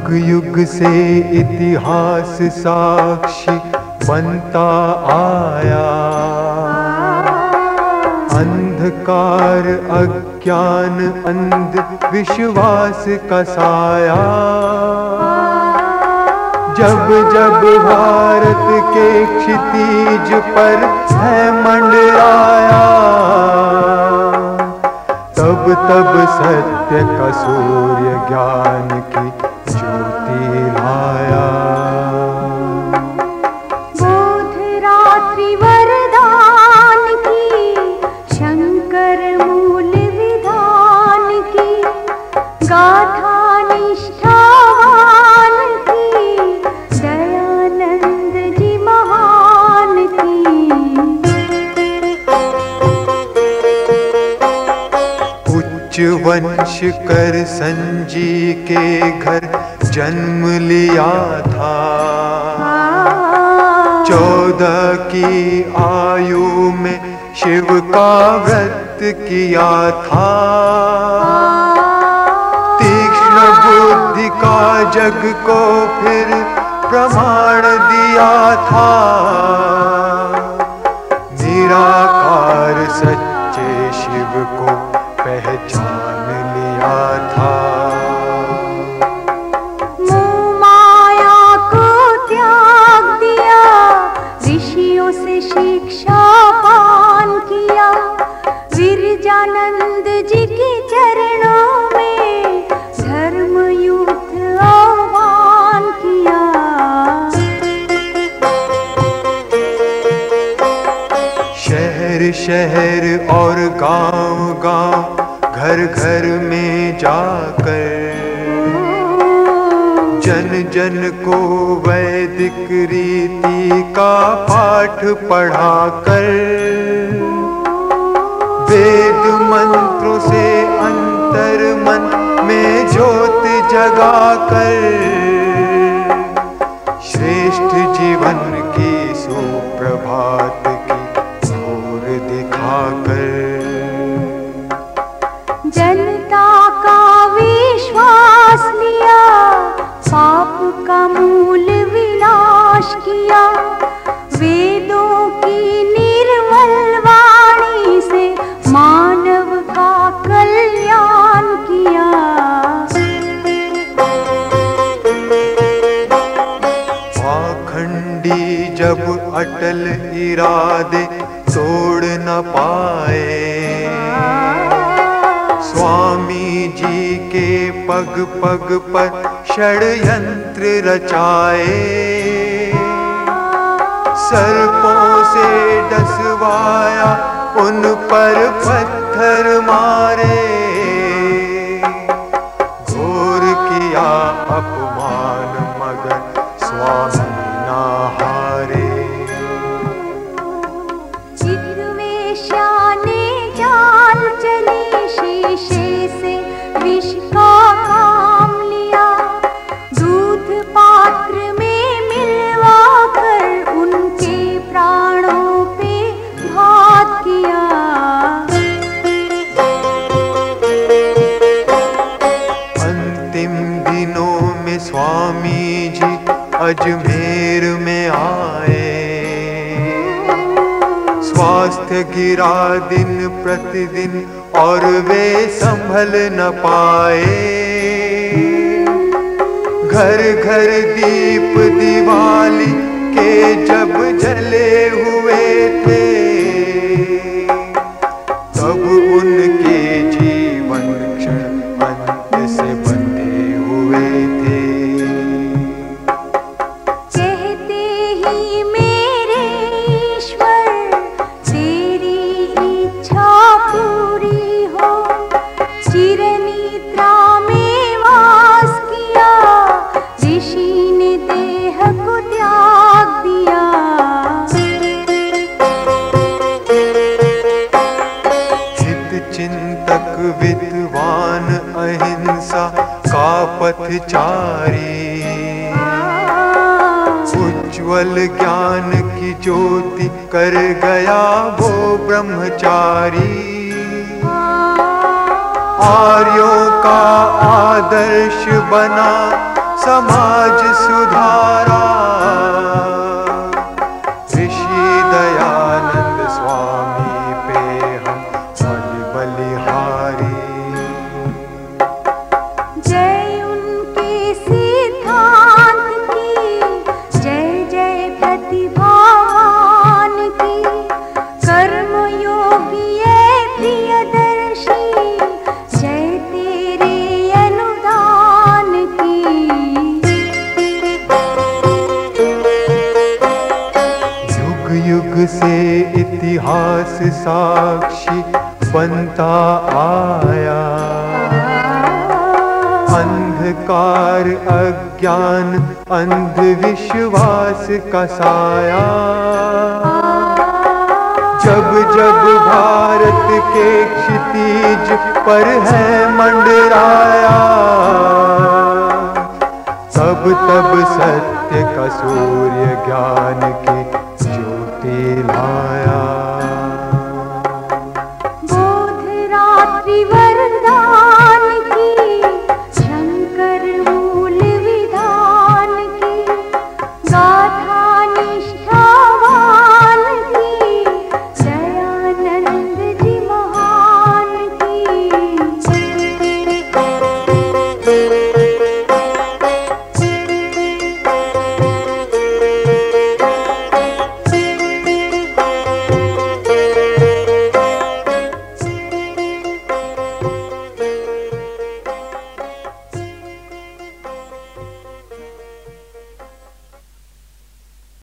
युग युग से इतिहास साक्षी बनता आया। अंधकार, अज्ञान, अंध विश्वास का साया जब जब भारत के क्षितिज पर है मंडराया, तब तब सत्य का सूर्य ज्ञान की ज्योति लाया। वंश कर संजी के घर जन्म लिया था। चौदह की आयु में शिव का व्रत किया था। तीक्ष्ण बुद्धि का जग को फिर प्रमाण दिया था। निराकार सच्चे शिव को पहचान लिया था। माया को त्याग दिया ऋषियों से शिक्षा पान किया। विरजानंद जी के चरणों में धर्म युद्ध आह्वान किया। शहर शहर और गाँव गाँव घर घर में जाकर जन जन को वैदिक रीति का पाठ पढ़ाकर वेद मंत्रों से अंतर मन में ज्योत जगाकर अटल इरादे तोड़ न पाए। स्वामी जी के पग पग पर षड्यंत्र रचाए। सर्पों से डसवाया, उन पर पत्थर मारे। अजमेर में आए। स्वास्थ्य गिरा दिन प्रतिदिन और वे संभल न पाए। घर घर दीप दिवाली के जब जले हुए थे, तब उनके जीवन क्षण से बंधे हुए थे। चिंतक विद्वान अहिंसा का पथचारी उज्ज्वल ज्ञान की ज्योति कर गया वो ब्रह्मचारी। आर्यों का आदर्श बना, समाज सुधारा। ऋषि दयानंद स्वामी। से इतिहास साक्षी बनता आया। अंधकार, अज्ञान, अंधविश्वास का साया जब जब भारत के क्षितिज पर है मंडराया, तब तब सत्य का सूर्य ज्ञान की पिलाया रात्रि